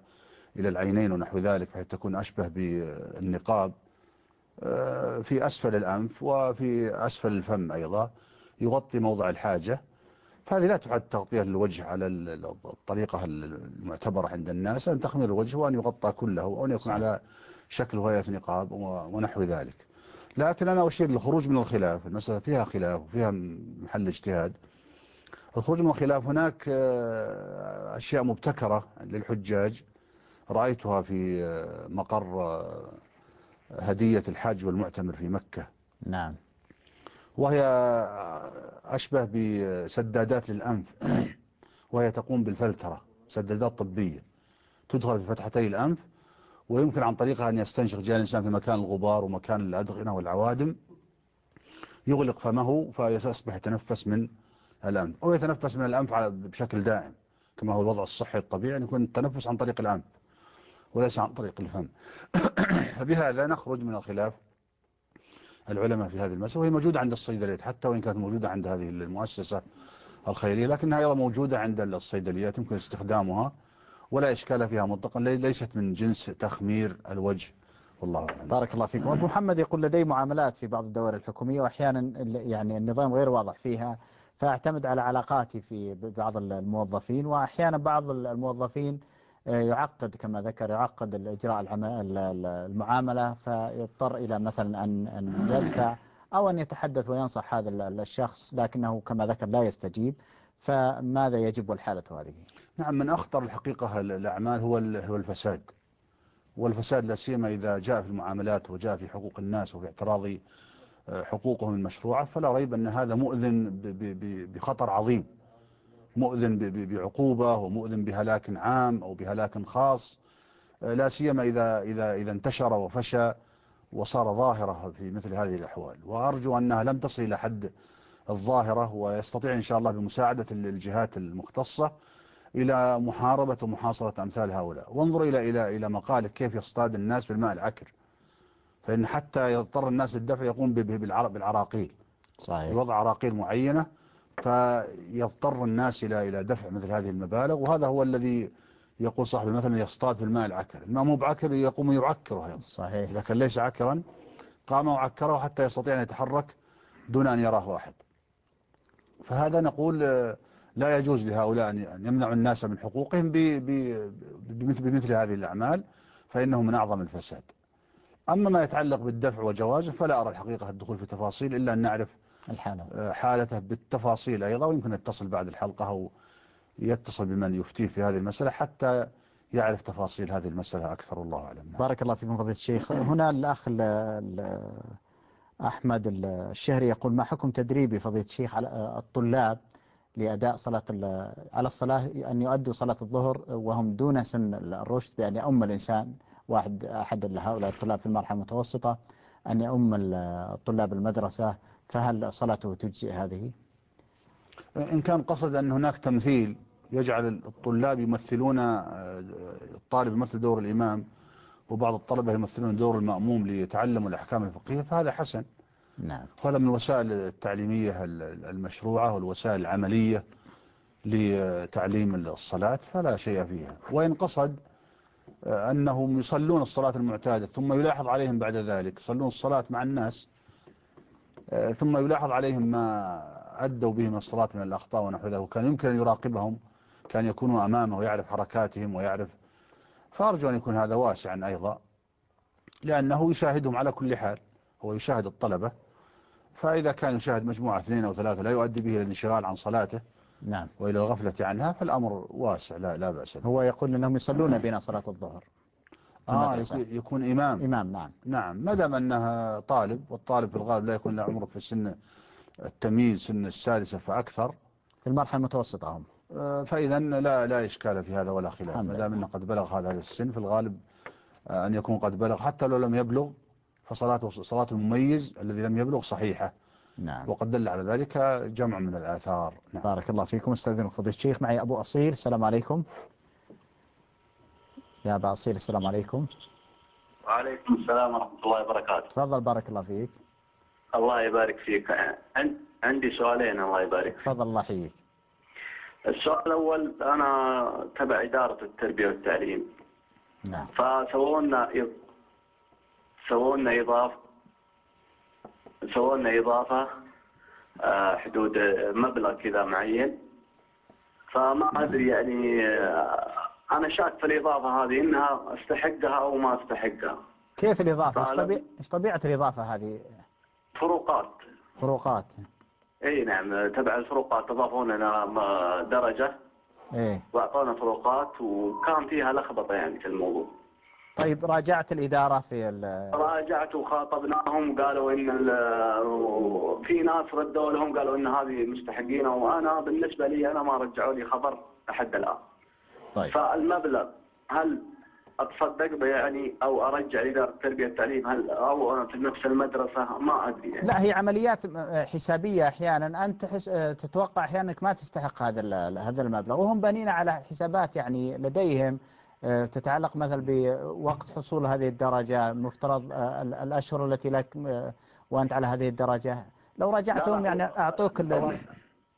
إلى العينين ونحو ذلك بحيث تكون أشبه بالنقاب آه، في أسفل الأنف وفي أسفل الفم أيضا يغطي موضع الحاجة. فهذه لا تعد تغطية للوجه على الطريقة المعتبرة عند الناس أن تخمر الوجه وأن يغطى كله أو أن يكون على شكل هيئة نقاب ونحو ذلك. لكن أنا أشير للخروج من الخلاف المسألة فيها خلاف وفيها محل اجتهاد. الخروج من الخلاف هناك آه، أشياء مبتكرة للحجاج. رأيتها في مقر هدية الحاج والمعتمر في مكة. نعم. وهي أشبه بسدادات للأنف وهي تقوم بالفلترة سدادات طبية. تدخل في فتحتي الأنف ويمكن عن طريقها أن يستنشق جاء الإنسان في مكان الغبار ومكان الأدغنة والعوادم يغلق فمه فيصبح يتنفس من الأنف أو يتنفس من الأنف بشكل دائم كما هو الوضع الصحي الطبيعي أن يكون التنفس عن طريق الأنف وليس عن طريق الفم. فبهذا نخرج من الخلاف العلماء في هذه المسألة وهي موجودة عند الصيدليات حتى وإن كانت موجودة عند هذه المؤسسة الخيرية لكنها أيضا موجودة عند الصيدليات يمكن استخدامها ولا إشكال فيها مطلقا ليست من جنس تخمير الوجه. والله أعلم. بارك الله فيكم. أبو محمد يقول لدي معاملات في بعض الدوائر الحكومية وأحيانا يعني النظام غير واضح فيها فأعتمد على علاقاتي في بعض الموظفين وأحيانا بعض الموظفين آه، يعقد كما ذكر يعقد الإجراء المعاملة فيضطر إلى مثلا أن يدفع أو أن يتحدث وينصح هذا ال- الشخص لكنه كما ذكر لا يستجيب. فماذا يجب والحالة هذه؟ نعم من أخطر الحقيقة ال- الأعمال هو ال- هو الفساد. والفساد لا سيما إذا جاء في المعاملات وجاء في حقوق الناس وفي اعتراض آه، حقوقهم المشروعة فلا ريب أن هذا مؤذن بخطر عظيم. مؤذن بعقوبة ومؤذن بهلاك عام أو بهلاك خاص. آه، لا سيما إذا إذا إذا انتشر وفشى وصار ظاهرة في مثل هذه الأحوال. وأرجو أنها لم تصل إلى حد الظاهرة ويستطيع إن شاء الله بمساعدة الجهات المختصة إلى محاربة ومحاصرة أمثال هؤلاء. وانظروا إلى إلى إلى مقالك كيف يصطاد الناس بالماء العكر. فإن حتى يضطر الناس للدفع يقوم بالعراقيل. صحيح. بوضع عراقيل معينة فيضطر الناس إلى إلى دفع مثل هذه المبالغ. وهذا هو الذي يقول صاحب المثل يصطاد بالماء العكر. الماء مو بعكر يقوم يعكره أيضا. صحيح. إذا كان ليس عكرا قام وعكره حتى يستطيع أن يتحرك دون أن يراه واحد فهذا نقول آه، لا يجوز لهؤلاء أن يمنعوا الناس من حقوقهم بمثل, هذه الأعمال فإنه من أعظم الفساد. أما ما يتعلق بالدفع وجوازه فلا أرى الحقيقة الدخول في تفاصيل إلا أن نعرف الحالة. آه، حالته بالتفاصيل أيضا ويمكن نتصل بعد الحلقة أو يتصل بمن يفتيه في هذه المسألة حتى يعرف تفاصيل هذه المسألة أكثر والله أعلم. بارك الله فيكم فضيلة الشيخ. هنا الأخ ال- ال- أحمد ال- الشهري يقول ما حكم تدريبي فضيلة الشيخ على الطلاب لأداء صلاة على الصلاة أن يؤدوا صلاة الظهر وهم دون سن الرشد بأن يؤم الإنسان واحد أحد هؤلاء الطلاب في المرحلة المتوسطة أن يؤم ال- الطلاب المدرسة فهل صلاته تجزئ هذه؟ إن كان قصد أن هناك تمثيل يجعل الطلاب يمثلون آه، الطالب يمثل دور الإمام وبعض الطلبة يمثلون دور المأموم ليتعلموا الأحكام الفقهية فهذا حسن. نعم. وهذا من الوسائل التعليمية ال- المشروعة والوسائل العملية لتعليم الصلاة فلا شيء فيها. وإن قصد آه، أنهم يصلون الصلاة المعتادة ثم يلاحظ عليهم بعد ذلك يصلون الصلاة مع الناس آه، ثم يلاحظ عليهم ما أدوا به من الصلاة من الأخطاء ونحو ذلك وكان يمكن أن يراقبهم كان يكونوا أمامه ويعرف حركاتهم ويعرف فأرجو أن يكون هذا واسعا أيضا لأنه يشاهدهم على كل حال هو يشاهد الطلبة فإذا كان يشاهد مجموعة اثنين أو ثلاثة لا يؤدي به إلى الانشغال عن صلاته نعم. وإلى الغفلة عنها فالأمر واسع لا, لا بأس به. هو يقول أنهم يصلون بنا صلاة الظهر. آه. يكون- إمام. إمام نعم. نعم ما دام أنها طالب والطالب في الغالب لا يكون له عمره في سن التمييز سن السادسة فأكثر. في المرحلة المتوسطة هم. فإذا لا لا إشكال في هذا ولا خلاف. ما دام أنه قد بلغ هذا السن في الغالب آه، أن يكون قد بلغ. حتى لو لم يبلغ فصلاته صلاة المميز الذي لم يبلغ صحيحة. نعم. وقد دل على ذلك جمع من الآثار. نعم. بارك الله فيكم. استاذنك فضيلة الشيخ معي أبو أصيل. السلام عليكم. يا أبا أصيل السلام عليكم. وعليكم السلام ورحمة الله وبركاته. تفضل بارك الله فيك. الله يبارك فيك. عن- عندي سؤالين الله يبارك فيك. تفضل الله يحييك. السؤال الأول أنا تبع إدارة التربية والتعليم. نعم. فسووا لنا إض- سووا لنا إضافة سووا لنا إضافة آه، حدود مبلغ كذا معين. فما أدري يعني آه، أنا شاك في الإضافة هذه إنها أستحقها أو ما أستحقها. كيف الإضافة. إيش طبيعة الإضافة هذه؟ فروقات. فروقات. إي نعم تبع الفروقات اضافوا لنا درجة. إيه وأعطونا فروقات وكان فيها لخبطة يعني في الموضوع. طيب راجعت الإدارة في ال... راجعت وخاطبناهم قالوا إن في ناس ردوا لهم قالوا إن هذه مستحقين وأنا بالنسبة لي أنا ما رجعوا لي خبر لحد الآن. طيب. فالمبلغ هل أتصدق يعني أو أرجع لاداره التربيه والتعليم هل أو أنا في نفس المدرسة؟ ما أدري يعني. لا هي عمليات حسابية أحيانا. أنت تحس... آه، تتوقع أحيانا أنك ما تستحق هذا هذا المبلغ. وهم بانين على حسابات يعني لديهم آه، تتعلق مثلا بوقت حصول هذه الدرجة مفترض آه، ال- الأشهر التي لك وأنت على هذه الدرجة. لو راجعتهم يعني أعطوك ال-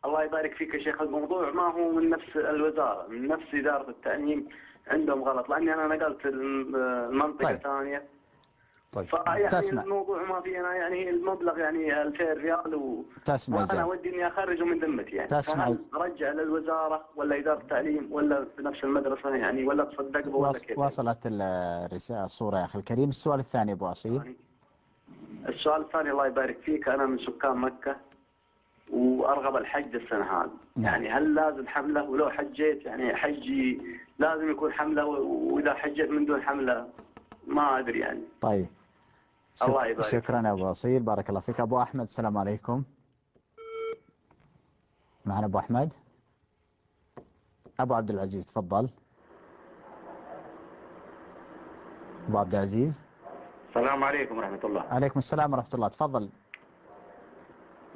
الله- يبارك فيك يا شيخ. الموضوع ما هو من نفس الوزارة من نفس إدارة التعليم. عندهم غلط لأني أنا نقلت الم- المنطقة طيب. الثانية طيب فيعني تسمع. الموضوع ما فينا يعني المبلغ يعني 2000 ريال و... تسمع وأنا ودي إني أخرجه من ذمتي يعني تسمع. ارجع للوزارة ولا إدارة التعليم ولا في نفس المدرسة يعني ولا تصدق ولا وص- كيف؟ وصلت الرسالة الصورة يا أخي الكريم السؤال الثاني أبو أصيل السؤال الثاني الله يبارك فيك أنا من سكان مكة وأرغب الحج السنة هذه. يعني هل لازم حملة؟ ولو حجيت يعني حجي لازم يكون حملة و- وإذا حجيت من دون حملة ما أدري يعني. طيب. الله يبارك. شكرا يا أبو أصيل بارك الله فيك. أبو أحمد السلام عليكم. معنا أبو أحمد. أبو عبد العزيز تفضل. أبو عبد العزيز. السلام عليكم ورحمة الله. عليكم السلام ورحمة الله. تفضل.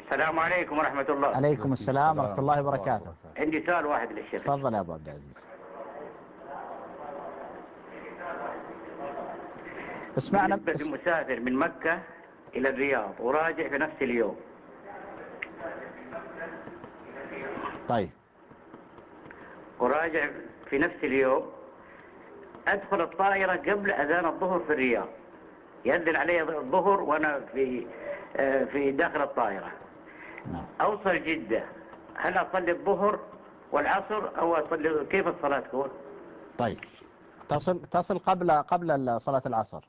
السلام عليكم ورحمة الله. عليكم السلام ورحمة الله وبركاته. عندي سؤال واحد للشيخ. تفضل يا أبو عبد العزيز. اسمعنا بالنسبة لمسافر من مكة إلى الرياض وراجع في نفس اليوم. طيب. وراجع في نفس اليوم. أدخل الطائرة قبل أذان الظهر في الرياض. يأذن علي الظهر وأنا في آه، في داخل الطائرة. أوصل جدة. هل أصلي الظهر والعصر أو أصلي كيف الصلاة تكون؟ طيب. تصل تصل قبل قبل صلاة العصر.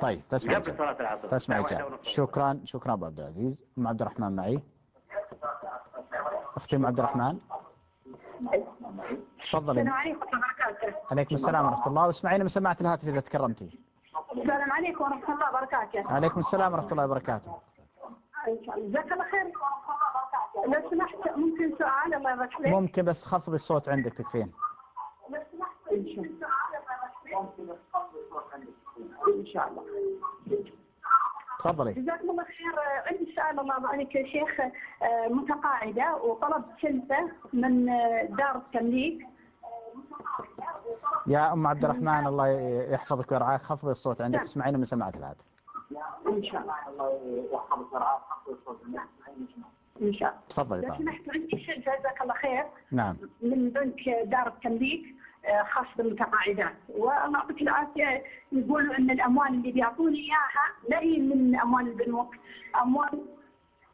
طيب تسمع قبل. صلاة العصر. تسمع إجابة ونص. شكرا شكرا أبو عبد العزيز. أم عبد الرحمن معي؟ أختي أم عبد الرحمن؟ تفضلي. السلام عليكم ورحمة الله وبركاته. عليكم السلام ورحمة الله. واسمعيني من سماعة الهاتف إذا تكرمتي. السلام عليكم ورحمة الله وبركاته. عليكم السلام ورحمة الله وبركاته. إن شاء الله جزاك الله خير لو سمحت ممكن سؤال الله يبارك فيك ممكن بس خفضي الصوت عندك تكفين. لو سمحت إن شاء الله إن شاء الله. تفضلي. جزاكم الله خير. عندي سؤال الله يبارك يا شيخ آه، متقاعدة وطلبت جلسة من آه، دار التمليك. يا أم عبد الرحمن الله يحفظك ويرعاك. خفضي الصوت عندك اسمعيني من سماعة الهاتف إن شاء الله إن شاء الله. تفضلي لو طبعا سمحت عندي شيء جزاك الله خير. نعم. من بنك دار التمليك آه، خاص بالمتقاعدات. والله يعطيك العافية. يقولوا أن الأموال اللي بيعطوني إياها لا هي من أموال البنوك. أموال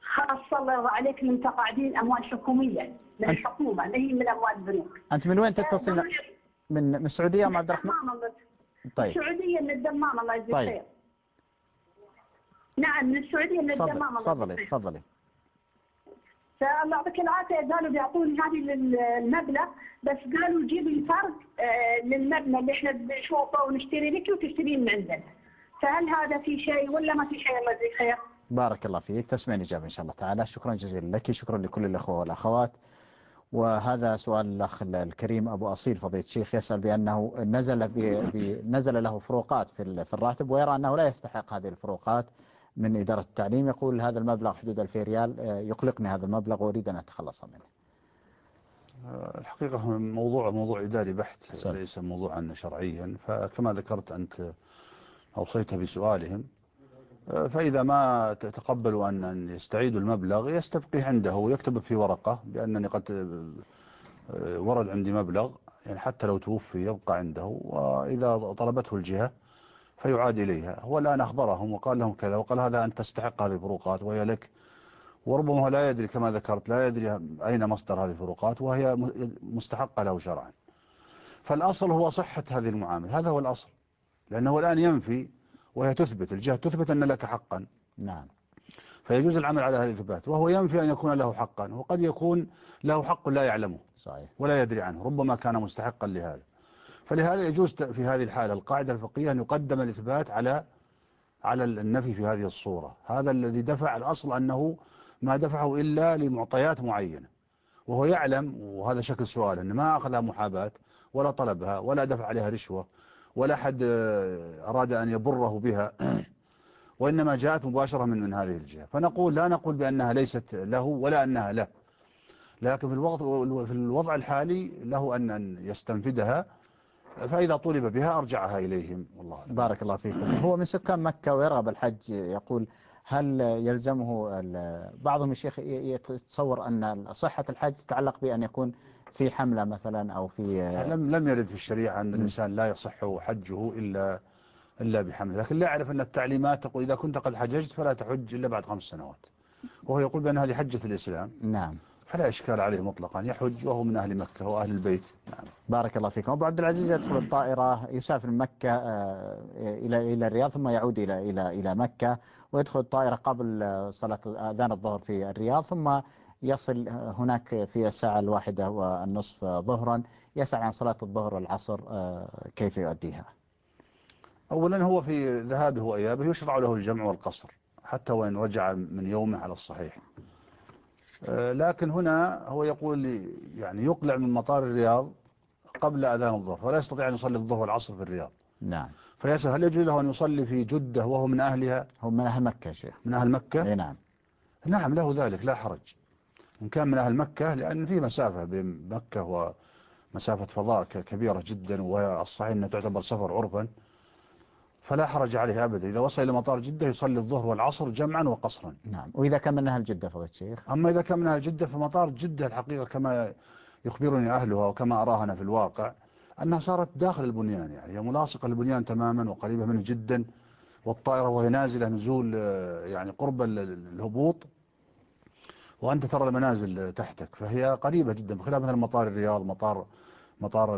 خاصة الله يرضى عليك المتقاعدين أموال حكومية من الحكومة لا هي من أموال البنوك. أنت من وين تتصل؟ من من السعودية أم عبد الرحمن؟ طيب. السعودية من الدمام الله يجزيك طيب. خير. نعم من السعودية من الدمام تفضلي الله تفضلي فالله يعطيك العافية قالوا بيعطوني هذه المبلغ بس قالوا جيبي الفرق آه، للمبنى اللي إحنا بنشوفه ونشتري لك وتشتريه من عندنا. فهل هذا في شيء ولا ما في شيء الله يجزيك خير؟ بارك الله فيك تسمعني إجابة إن شاء الله تعالى. شكرا جزيلا لك شكرا لكل الأخوة والأخوات. وهذا سؤال الأخ الكريم أبو أصيل فضيلة الشيخ يسأل بأنه نزل ب... ب... نزل له فروقات في في الراتب ويرى أنه لا يستحق هذه الفروقات من إدارة التعليم. يقول هذا المبلغ حدود 2000 ريال آه، يقلقني هذا المبلغ وأريد أن أتخلص منه. آه، الحقيقة هو موضوع موضوع إداري بحت ليس موضوعا شرعيا. فكما ذكرت أنت أوصيت بسؤالهم فإذا ما تقبلوا أن يستعيدوا المبلغ يستبقي عنده ويكتب في ورقة بأنني قد آه، ورد عندي مبلغ يعني حتى لو توفي يبقى عنده وإذا طلبته الجهة فيعاد إليها. هو الآن أخبرهم وقال لهم كذا وقال هذا أن تستحق هذه الفروقات وهي لك. وربما لا يدري كما ذكرت لا يدري أين مصدر هذه الفروقات وهي مستحقة له شرعا. فالأصل هو صحة هذه المعاملة هذا هو الأصل. لأنه الآن ينفي وهي تثبت الجهة تثبت أن لك حقا. نعم. فيجوز العمل على هذا الإثبات وهو ينفي أن يكون له حقا وقد يكون له حق لا يعلمه صحيح. ولا يدري عنه ربما كان مستحقا لهذا. فلهذا يجوز في هذه الحالة القاعدة الفقهية أن يقدم الإثبات على على النفي في هذه الصورة. هذا الذي دفع الأصل أنه ما دفعه إلا لمعطيات معينة. وهو يعلم وهذا شكل سؤال أنه ما أخذها محاباة ولا طلبها ولا دفع عليها رشوة ولا أحد آه، أراد أن يبره بها. وإنما جاءت مباشرة من من هذه الجهة. فنقول لا نقول بأنها ليست له ولا أنها له. لكن في الوضع في الوضع الحالي له أن يستنفدها فإذا طلب بها أرجعها إليهم. والله. بارك الله فيكم. هو من سكان مكة ويرغب الحج يقول هل يلزمه بعضهم الشيخ يتصور أن صحة الحج تتعلق بأن يكون في حملة مثلا أو في لم لم يرد في الشريعة أن الإنسان لا يصح حجه إلا إلا بحمل لكن لا أعرف أن التعليمات تقول إذا كنت قد حججت فلا تحج إلا بعد خمس سنوات. وهو يقول بأن هذه حجة الإسلام. نعم. فلا إشكال عليه مطلقا يحج وهو من أهل مكة وأهل البيت. نعم. بارك الله فيكم. أبو عبد العزيز يدخل الطائرة يسافر من مكة آه، إلى إلى الرياض ثم يعود إلى إلى إلى مكة ويدخل الطائرة قبل صلاة أذان الظهر في الرياض ثم يصل هناك في الساعة الواحدة والنصف ظهرا يسأل عن صلاة الظهر والعصر آه، كيف يؤديها؟ أولا هو في ذهابه وإيابه يشرع له الجمع والقصر حتى وإن رجع من يومه على الصحيح. آه، لكن هنا هو يقول يعني يقلع من مطار الرياض قبل أذان الظهر ولا يستطيع أن يصلي الظهر والعصر في الرياض. نعم. فيسأل هل يجوز له أن يصلي في جدة وهو من أهلها؟ هو من أهل مكة شيخ. من أهل مكة؟ نعم. نعم له ذلك لا حرج. إن كان من أهل مكة لأن في مسافة بين مكة ومسافة فضاء كبيرة جدا والصحيح أنها تعتبر سفر عرفا. فلا حرج عليه أبدا. إذا وصل إلى مطار جدة يصلي الظهر والعصر جمعا وقصرا. نعم. وإذا كان من أهل جدة فضيلة الشيخ أما إذا كان من أهل جدة فمطار جدة الحقيقة كما يخبرني أهلها وكما أراها أنا في الواقع أنها صارت داخل البنيان يعني. هي ملاصقة للبنيان تماما وقريبة منه جدا والطائرة وهي نازلة نزول آه، يعني قرب ال- ال- الهبوط. وأنت ترى المنازل تحتك فهي قريبة جدا بخلاف مثلا مطار الرياض مطار مطار